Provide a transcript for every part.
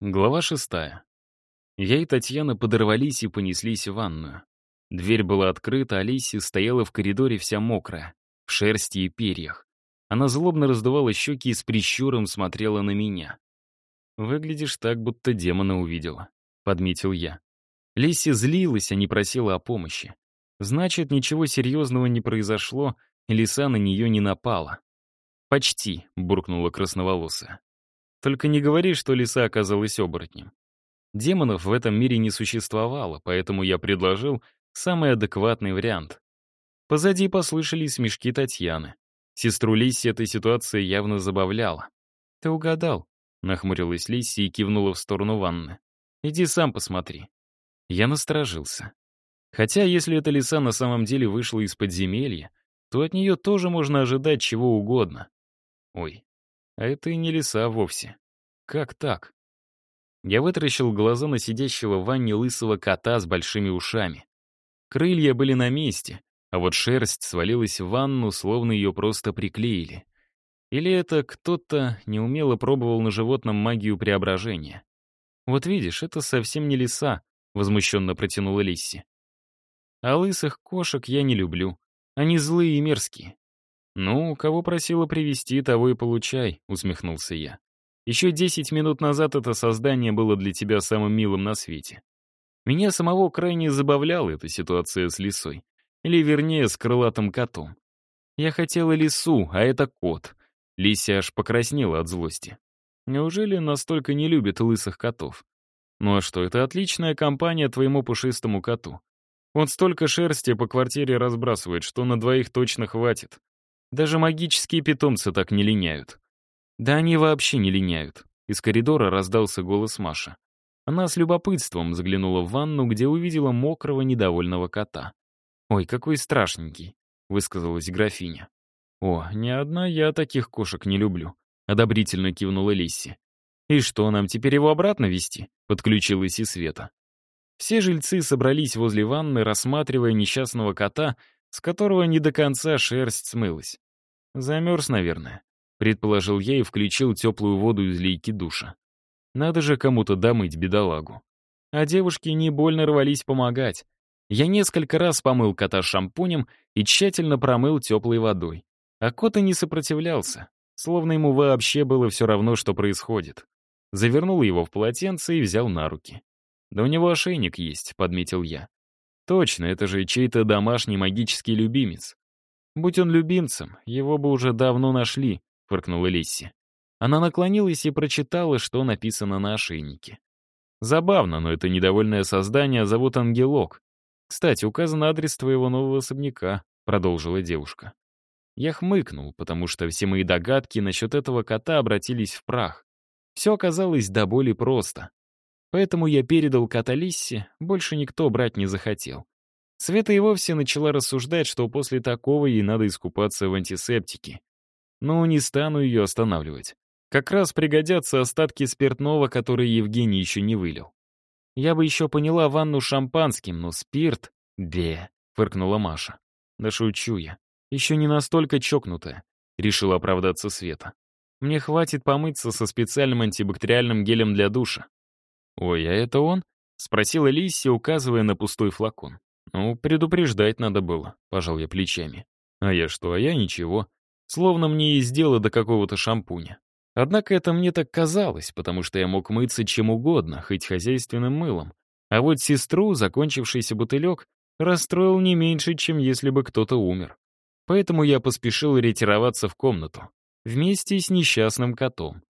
Глава шестая. Я и Татьяна подорвались и понеслись в ванную. Дверь была открыта, а Лиси стояла в коридоре вся мокрая, в шерсти и перьях. Она злобно раздувала щеки и с прищуром смотрела на меня. «Выглядишь так, будто демона увидела», — подметил я. Лиси злилась, а не просила о помощи. Значит, ничего серьезного не произошло, и лиса на нее не напала. «Почти», — буркнула красноволосая. Только не говори, что лиса оказалась оборотнем. Демонов в этом мире не существовало, поэтому я предложил самый адекватный вариант. Позади послышались смешки Татьяны. Сестру Лиси эта ситуация явно забавляла. «Ты угадал», — нахмурилась Лиси и кивнула в сторону ванны. «Иди сам посмотри». Я насторожился. Хотя, если эта лиса на самом деле вышла из подземелья, то от нее тоже можно ожидать чего угодно. Ой, а это и не лиса вовсе. Как так? Я вытаращил глаза на сидящего в ванне лысого кота с большими ушами. Крылья были на месте, а вот шерсть свалилась в ванну, словно ее просто приклеили. Или это кто-то неумело пробовал на животном магию преображения. «Вот видишь, это совсем не лиса», — возмущенно протянула Лисси. «А лысых кошек я не люблю. Они злые и мерзкие. «Ну, кого просила привести, того и получай», — усмехнулся я. «Еще десять минут назад это создание было для тебя самым милым на свете. Меня самого крайне забавляла эта ситуация с лисой. Или, вернее, с крылатым котом. Я хотела лису, а это кот. Лися аж покраснела от злости. Неужели настолько не любит лысых котов? Ну а что, это отличная компания твоему пушистому коту. Он столько шерсти по квартире разбрасывает, что на двоих точно хватит. Даже магические питомцы так не линяют. Да они вообще не линяют. Из коридора раздался голос Маши. Она с любопытством заглянула в ванну, где увидела мокрого недовольного кота. «Ой, какой страшненький», — высказалась графиня. «О, ни одна я таких кошек не люблю», — одобрительно кивнула Лисси. «И что, нам теперь его обратно вести?» — подключилась и Света. Все жильцы собрались возле ванны, рассматривая несчастного кота, с которого не до конца шерсть смылась. «Замерз, наверное», — предположил я и включил теплую воду из лейки душа. «Надо же кому-то домыть бедолагу». А девушки не больно рвались помогать. Я несколько раз помыл кота шампунем и тщательно промыл теплой водой. А кот и не сопротивлялся, словно ему вообще было все равно, что происходит. Завернул его в полотенце и взял на руки. «Да у него ошейник есть», — подметил я. Точно, это же чей-то домашний магический любимец. Будь он любимцем, его бы уже давно нашли, фыркнула Лисси. Она наклонилась и прочитала, что написано на ошейнике. Забавно, но это недовольное создание зовут Ангелок. Кстати, указан адрес твоего нового особняка, продолжила девушка. Я хмыкнул, потому что все мои догадки насчет этого кота обратились в прах. Все оказалось до боли просто. Поэтому я передал кота Лисси, больше никто брать не захотел. Света и вовсе начала рассуждать, что после такого ей надо искупаться в антисептике. Но не стану ее останавливать. Как раз пригодятся остатки спиртного, которые Евгений еще не вылил. Я бы еще поняла ванну шампанским, но спирт... Бе, фыркнула Маша. Да шучу я. Еще не настолько чокнутая, решила оправдаться Света. Мне хватит помыться со специальным антибактериальным гелем для душа. «Ой, а это он?» — спросила Лисси, указывая на пустой флакон. «Ну, предупреждать надо было», — пожал я плечами. «А я что, а я ничего. Словно мне есть дело до какого-то шампуня. Однако это мне так казалось, потому что я мог мыться чем угодно, хоть хозяйственным мылом. А вот сестру, закончившийся бутылек, расстроил не меньше, чем если бы кто-то умер. Поэтому я поспешил ретироваться в комнату, вместе с несчастным котом.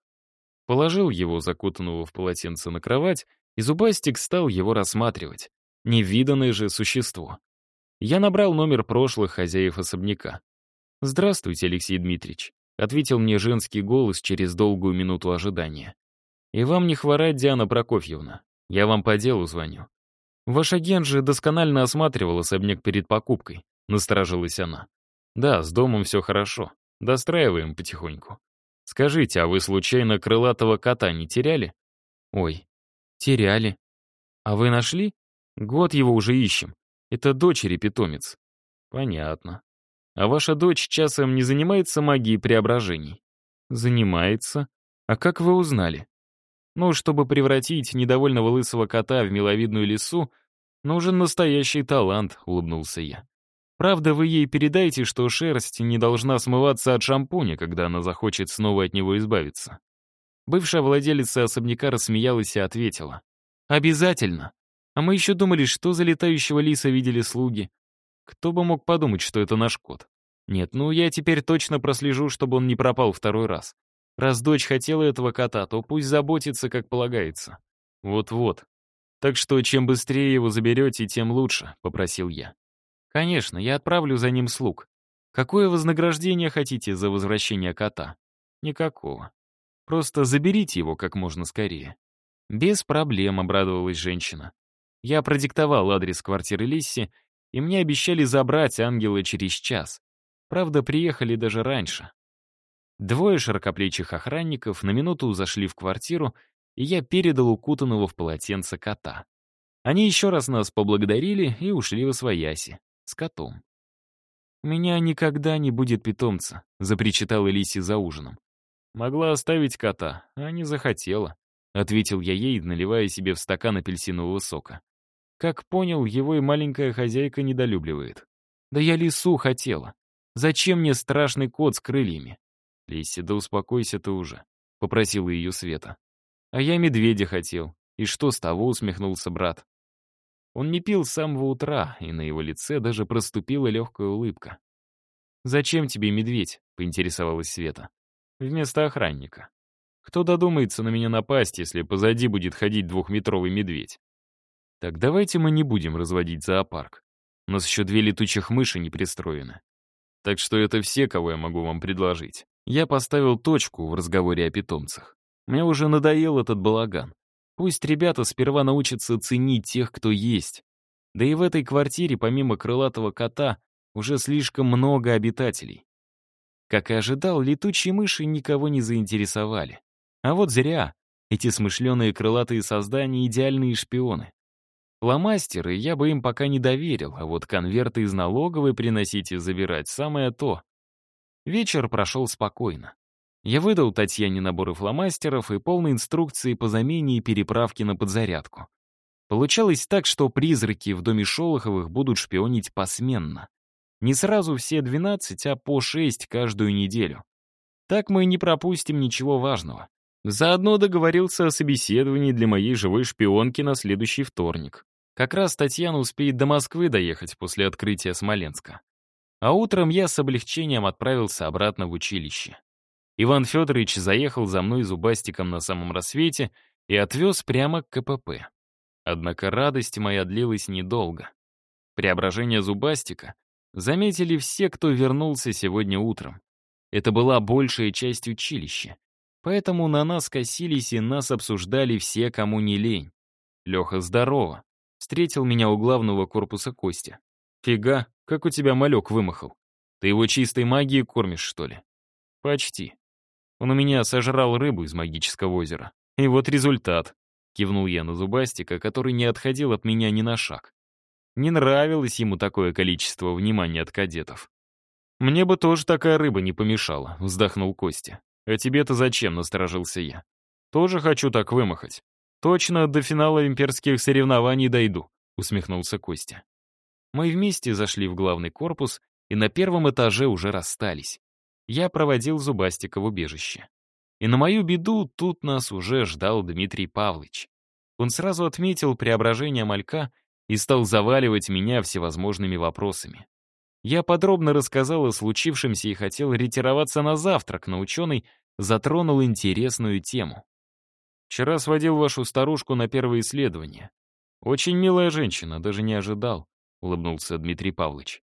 Положил его, закутанного в полотенце, на кровать, и Зубастик стал его рассматривать. Невиданное же существо. Я набрал номер прошлых хозяев особняка. «Здравствуйте, Алексей Дмитриевич», — ответил мне женский голос через долгую минуту ожидания. «И вам не хворать, Диана Прокофьевна. Я вам по делу звоню. Ваш агент же досконально осматривал особняк перед покупкой», — насторожилась она. «Да, с домом все хорошо. Достраиваем потихоньку. Скажите, а вы случайно крылатого кота не теряли? Ой, теряли. А вы нашли? Год его уже ищем. Это дочери питомец. Понятно. А ваша дочь часом не занимается магией преображений? Занимается. А как вы узнали? Ну, чтобы превратить недовольного лысого кота в миловидную лису, нужен настоящий талант, улыбнулся я. Правда, вы ей передайте, что шерсть не должна смываться от шампуня, когда она захочет снова от него избавиться. Бывшая владелица особняка рассмеялась и ответила. «Обязательно. А мы еще думали, что за летающего лиса видели слуги. Кто бы мог подумать, что это наш кот? Нет, ну я теперь точно прослежу, чтобы он не пропал второй раз. Раз дочь хотела этого кота, то пусть заботится, как полагается. Вот-вот. Так что чем быстрее его заберете, тем лучше, попросил я. Конечно, я отправлю за ним слуг. Какое вознаграждение хотите за возвращение кота? Никакого. Просто заберите его как можно скорее. Без проблем, обрадовалась женщина. Я продиктовал адрес квартиры Лисси, и мне обещали забрать ангела через час. Правда, приехали даже раньше. Двое широкоплечих охранников на минуту зашли в квартиру, и я передал укутанного в полотенце кота. Они еще раз нас поблагодарили и ушли во свояси с котом. «У меня никогда не будет питомца», — запричитала Лиси за ужином. «Могла оставить кота, а не захотела», — ответил я ей, наливая себе в стакан апельсинового сока. Как понял, его и маленькая хозяйка недолюбливает. «Да я лису хотела. Зачем мне страшный кот с крыльями?» «Лиси, да успокойся ты уже», — попросила ее Света. «А я медведя хотел. И что с того?» — усмехнулся брат. Он не пил с самого утра, и на его лице даже проступила легкая улыбка. «Зачем тебе медведь?» — поинтересовалась Света. «Вместо охранника. Кто додумается на меня напасть, если позади будет ходить двухметровый медведь?» «Так давайте мы не будем разводить зоопарк. У нас еще две летучих мыши не пристроены. Так что это все, кого я могу вам предложить. Я поставил точку в разговоре о питомцах. Мне уже надоел этот балаган. Пусть ребята сперва научатся ценить тех, кто есть. Да и в этой квартире, помимо крылатого кота, уже слишком много обитателей. Как и ожидал, летучие мыши никого не заинтересовали. А вот зря. Эти смышленые крылатые создания — идеальные шпионы. Фломастеры я бы им пока не доверил, а вот конверты из налоговой приносить и забирать — самое то. Вечер прошел спокойно. Я выдал Татьяне наборы фломастеров и полные инструкции по замене и переправке на подзарядку. Получалось так, что призраки в доме Шолоховых будут шпионить посменно. Не сразу все 12, а по 6 каждую неделю. Так мы не пропустим ничего важного. Заодно договорился о собеседовании для моей живой шпионки на следующий вторник. Как раз Татьяна успеет до Москвы доехать после открытия Смоленска. А утром я с облегчением отправился обратно в училище. Иван Федорович заехал за мной зубастиком на самом рассвете и отвез прямо к КПП. Однако радость моя длилась недолго. Преображение зубастика заметили все, кто вернулся сегодня утром. Это была большая часть училища. Поэтому на нас косились и нас обсуждали все, кому не лень. Леха, здорово. Встретил меня у главного корпуса Костя. Фига, как у тебя малек вымахал. Ты его чистой магией кормишь, что ли? Почти. Он у меня сожрал рыбу из магического озера. И вот результат. Кивнул я на зубастика, который не отходил от меня ни на шаг. Не нравилось ему такое количество внимания от кадетов. «Мне бы тоже такая рыба не помешала», — вздохнул Костя. «А тебе-то зачем?» — насторожился я. «Тоже хочу так вымахать. Точно до финала имперских соревнований дойду», — усмехнулся Костя. Мы вместе зашли в главный корпус и на первом этаже уже расстались я проводил Зубастика в убежище. И на мою беду тут нас уже ждал Дмитрий Павлович. Он сразу отметил преображение малька и стал заваливать меня всевозможными вопросами. Я подробно рассказал о случившемся и хотел ретироваться на завтрак, но ученый затронул интересную тему. «Вчера сводил вашу старушку на первое исследование. Очень милая женщина, даже не ожидал», — улыбнулся Дмитрий Павлович.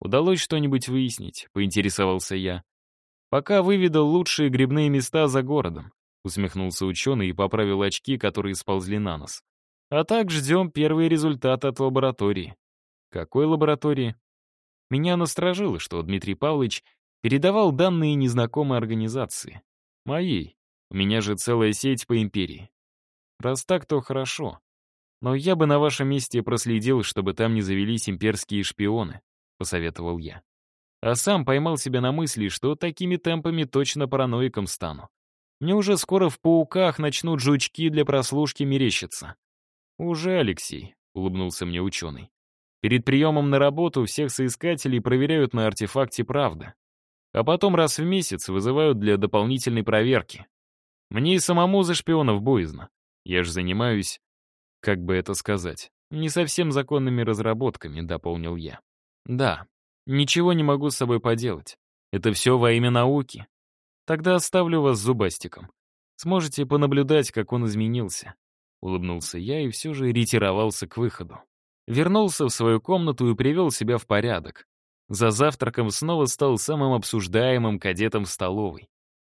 «Удалось что-нибудь выяснить?» — поинтересовался я. «Пока выведал лучшие грибные места за городом», усмехнулся ученый и поправил очки, которые сползли на нос. «А так ждем первые результаты от лаборатории». «Какой лаборатории?» Меня насторожило, что Дмитрий Павлович передавал данные незнакомой организации. Моей. У меня же целая сеть по империи. Раз так, то хорошо. Но я бы на вашем месте проследил, чтобы там не завелись имперские шпионы, посоветовал я. А сам поймал себя на мысли, что такими темпами точно параноиком стану. Мне уже скоро в пауках начнут жучки для прослушки мерещиться. «Уже, Алексей», — улыбнулся мне ученый. «Перед приемом на работу всех соискателей проверяют на артефакте правда. А потом раз в месяц вызывают для дополнительной проверки. Мне и самому за шпионов боязно. Я же занимаюсь, как бы это сказать, не совсем законными разработками», — дополнил я. «Да, ничего не могу с собой поделать. Это все во имя науки. Тогда оставлю вас с зубастиком. Сможете понаблюдать, как он изменился. Улыбнулся я и все же ретировался к выходу. Вернулся в свою комнату и привел себя в порядок. За завтраком снова стал самым обсуждаемым кадетом в столовой.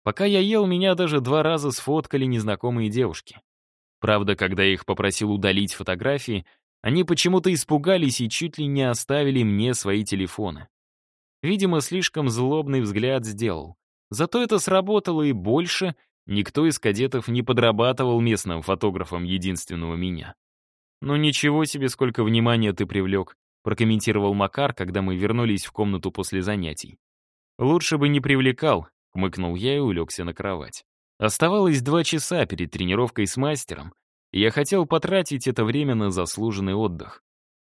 Пока я ел, меня даже два раза сфоткали незнакомые девушки. Правда, когда я их попросил удалить фотографии, они почему-то испугались и чуть ли не оставили мне свои телефоны. Видимо, слишком злобный взгляд сделал. Зато это сработало и больше никто из кадетов не подрабатывал местным фотографом единственного меня. «Ну ничего себе, сколько внимания ты привлек», прокомментировал Макар, когда мы вернулись в комнату после занятий. «Лучше бы не привлекал», — хмыкнул я и улегся на кровать. Оставалось два часа перед тренировкой с мастером, я хотел потратить это время на заслуженный отдых.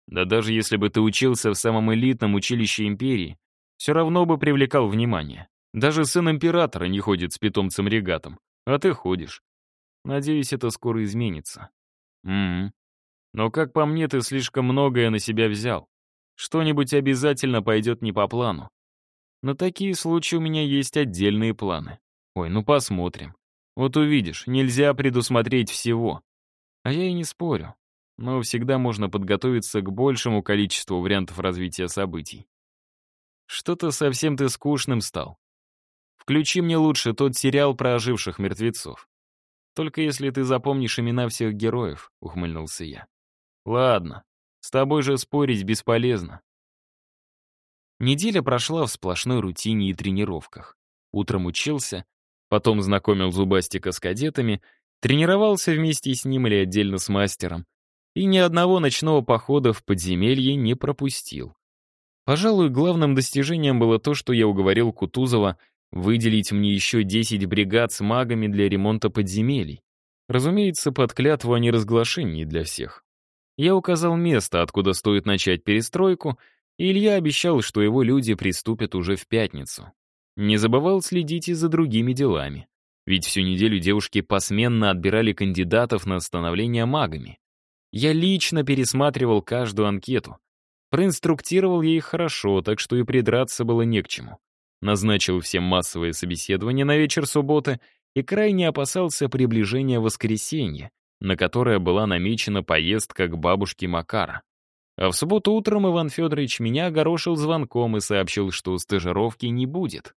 Да даже если бы ты учился в самом элитном училище империи, все равно бы привлекал внимание. Даже сын императора не ходит с питомцем-регатом, а ты ходишь. Надеюсь, это скоро изменится. М-м. Но, как по мне, ты слишком многое на себя взял. Что-нибудь обязательно пойдет не по плану. На такие случаи у меня есть отдельные планы. Ой, ну посмотрим. Вот увидишь, нельзя предусмотреть всего. А я и не спорю. Но всегда можно подготовиться к большему количеству вариантов развития событий. Что-то совсем ты скучным стал. Включи мне лучше тот сериал про оживших мертвецов. Только если ты запомнишь имена всех героев, ухмыльнулся я. Ладно, с тобой же спорить бесполезно. Неделя прошла в сплошной рутине и тренировках. Утром учился, потом знакомил Зубастика с кадетами, тренировался вместе с ним или отдельно с мастером, и ни одного ночного похода в подземелье не пропустил. Пожалуй, главным достижением было то, что я уговорил Кутузова выделить мне еще 10 бригад с магами для ремонта подземелий. Разумеется, под клятву о неразглашении для всех. Я указал место, откуда стоит начать перестройку, и Илья обещал, что его люди приступят уже в пятницу. Не забывал следить и за другими делами. Ведь всю неделю девушки посменно отбирали кандидатов на становление магами. Я лично пересматривал каждую анкету. Проинструктировал их хорошо, так что и придраться было не к чему назначил всем массовые собеседования на вечер субботы и крайне опасался приближения воскресенья, на которое была намечена поездка к бабушке Макара. А в субботу утром Иван Федорович меня огорошил звонком и сообщил, что стажировки не будет.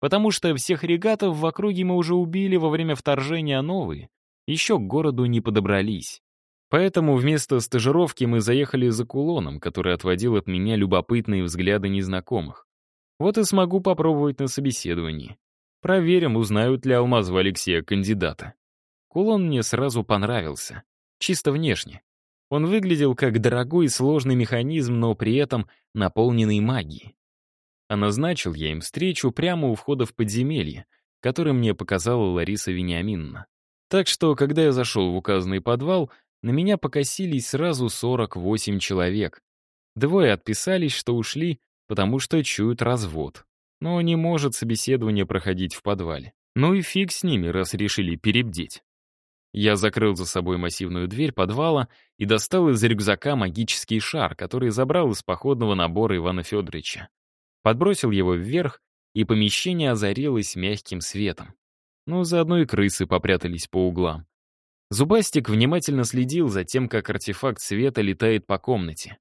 Потому что всех регатов в округе мы уже убили во время вторжения, новые еще к городу не подобрались. Поэтому вместо стажировки мы заехали за кулоном, который отводил от меня любопытные взгляды незнакомых. Вот и смогу попробовать на собеседовании. Проверим, узнают ли Алмазу Алексея кандидата. Кулон мне сразу понравился. Чисто внешне. Он выглядел как дорогой и сложный механизм, но при этом наполненный магией. А назначил я им встречу прямо у входа в подземелье, который мне показала Лариса Вениаминовна. Так что, когда я зашел в указанный подвал, на меня покосились сразу 48 человек. Двое отписались, что ушли, потому что чуют развод. Но не может собеседование проходить в подвале. Ну и фиг с ними, раз решили перебдеть. Я закрыл за собой массивную дверь подвала и достал из рюкзака магический шар, который забрал из походного набора Ивана Федоровича. Подбросил его вверх, и помещение озарилось мягким светом. Ну, заодно и крысы попрятались по углам. Зубастик внимательно следил за тем, как артефакт света летает по комнате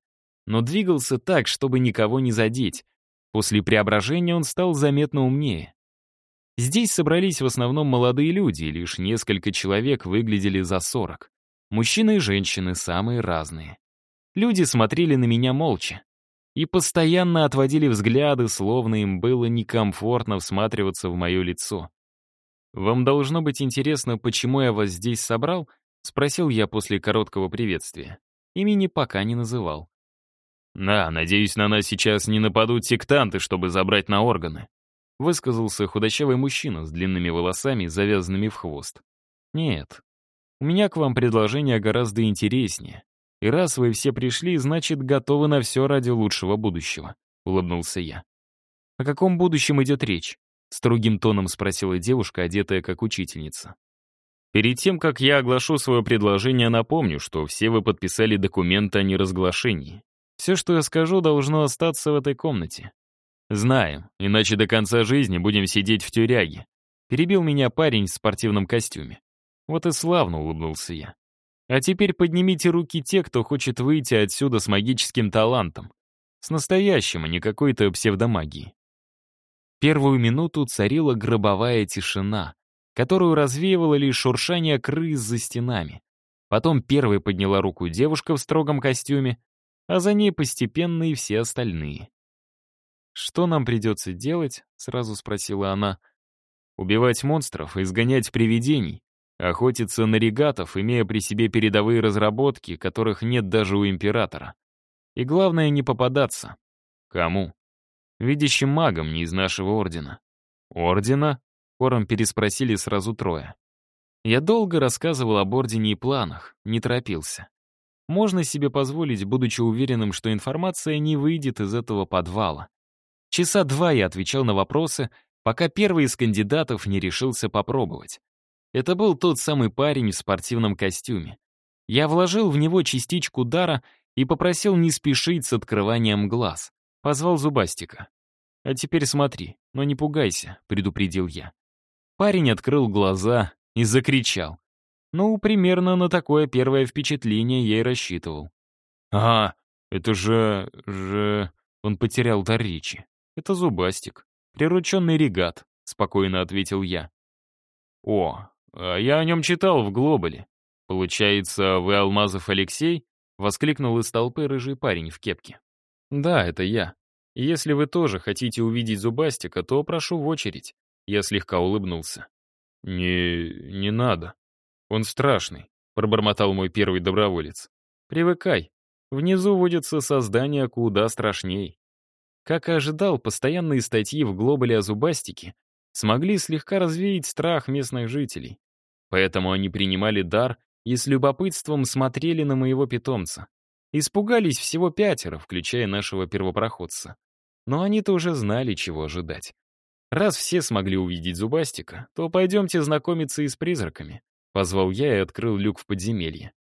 но двигался так, чтобы никого не задеть. После преображения он стал заметно умнее. Здесь собрались в основном молодые люди, лишь несколько человек выглядели за сорок. Мужчины и женщины самые разные. Люди смотрели на меня молча и постоянно отводили взгляды, словно им было некомфортно всматриваться в мое лицо. «Вам должно быть интересно, почему я вас здесь собрал?» — спросил я после короткого приветствия. Имени пока не называл. Да, надеюсь, на нас сейчас не нападут сектанты, чтобы забрать на органы. высказался худощавый мужчина с длинными волосами, завязанными в хвост. «Нет, у меня к вам предложение гораздо интереснее. И раз вы все пришли, значит, готовы на все ради лучшего будущего», — улыбнулся я. «О каком будущем идет речь?» — строгим тоном спросила девушка, одетая как учительница. «Перед тем, как я оглашу свое предложение, напомню, что все вы подписали документ о неразглашении. Все, что я скажу, должно остаться в этой комнате. Знаем, иначе до конца жизни будем сидеть в тюряге», — перебил меня парень в спортивном костюме. Вот и славно улыбнулся я. А теперь поднимите руки те, кто хочет выйти отсюда с магическим талантом. С настоящим, а не какой-то псевдомагией. Первую минуту царила гробовая тишина, которую развеивало лишь шуршание крыс за стенами. Потом первой подняла руку девушка в строгом костюме, а за ней постепенно и все остальные. «Что нам придется делать?» — сразу спросила она. «Убивать монстров и изгонять привидений, Охотиться на регатов, имея при себе передовые разработки, которых нет даже у императора. И главное, не попадаться. Кому? Видящим магам не из нашего ордена. Ордена? Хором переспросили сразу трое. Я долго рассказывал об ордене и планах, не торопился. Можно себе позволить, будучи уверенным, что информация не выйдет из этого подвала. Часа два я отвечал на вопросы, пока первый из кандидатов не решился попробовать. Это был тот самый парень в спортивном костюме. Я вложил в него частичку дара и попросил не спешить с открыванием глаз. Позвал Зубастика. «А теперь смотри, но не пугайся», — предупредил я. Парень открыл глаза и закричал. Ну, примерно на такое первое впечатление я и рассчитывал. «А, это же... же...» Он потерял дар речи. «Это Зубастик. Прирученный регат», — спокойно ответил я. «О, а «Я о нем читал в Глобале. Получается, вы Алмазов Алексей?» — воскликнул из толпы рыжий парень в кепке. «Да, это я. Если вы тоже хотите увидеть Зубастика, то прошу в очередь». Я слегка улыбнулся. «Не... не надо. Он страшный», — пробормотал мой первый доброволец. «Привыкай. Внизу водятся создания куда страшней». Как и ожидал, постоянные статьи в Глобале о Зубастике смогли слегка развеять страх местных жителей. Поэтому они принимали дар и с любопытством смотрели на моего питомца. Испугались всего пятеро, включая нашего первопроходца. Но они-то уже знали, чего ожидать. Раз все смогли увидеть Зубастика, то пойдемте знакомиться и с призраками. Позвал я и открыл люк в подземелье.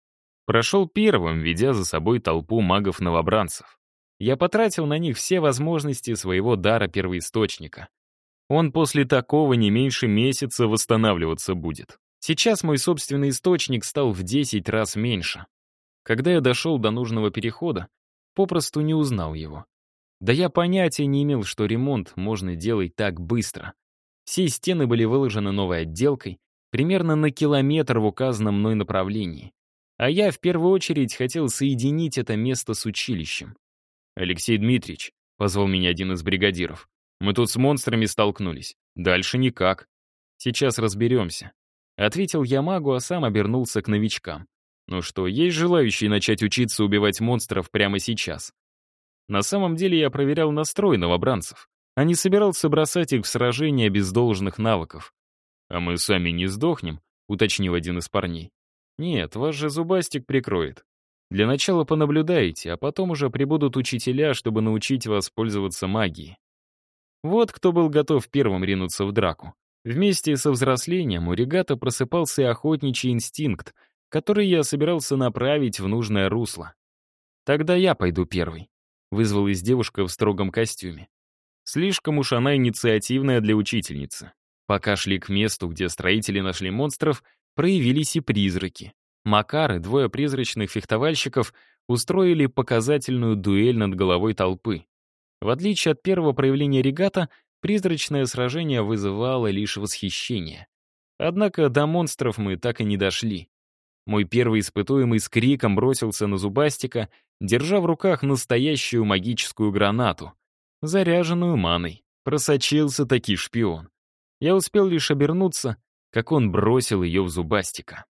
Прошел первым, ведя за собой толпу магов-новобранцев. Я потратил на них все возможности своего дара первоисточника. Он после такого не меньше месяца восстанавливаться будет. Сейчас мой собственный источник стал в 10 раз меньше. Когда я дошел до нужного перехода, попросту не узнал его. Да я понятия не имел, что ремонт можно делать так быстро. Все стены были выложены новой отделкой, примерно на километр в указанном мной направлении. А я в первую очередь хотел соединить это место с училищем. «Алексей Дмитриевич», — позвал меня один из бригадиров, мы тут с монстрами столкнулись. Дальше никак. Сейчас разберемся. Ответил я магу, а сам обернулся к новичкам. Ну что, есть желающие начать учиться убивать монстров прямо сейчас? На самом деле я проверял настрой новобранцев, а не собирался бросать их в сражения без должных навыков. «А мы сами не сдохнем», — уточнил один из парней. «Нет, вас же зубастик прикроет. Для начала понаблюдайте, а потом уже прибудут учителя, чтобы научить вас пользоваться магией. Вот кто был готов первым ринуться в драку. Вместе со взрослением у регата просыпался охотничий инстинкт, который я собирался направить в нужное русло. «Тогда я пойду первый», — вызвалась девушка в строгом костюме. Слишком уж она инициативная для учительницы. Пока шли к месту, где строители нашли монстров, проявились и призраки. Макары, двое призрачных фехтовальщиков, устроили показательную дуэль над головой толпы. В отличие от первого проявления регата, призрачное сражение вызывало лишь восхищение. Однако до монстров мы так и не дошли. Мой первый испытуемый с криком бросился на Зубастика, держа в руках настоящую магическую гранату, заряженную маной. Просочился таки шпион. Я успел лишь обернуться, как он бросил ее в Зубастика.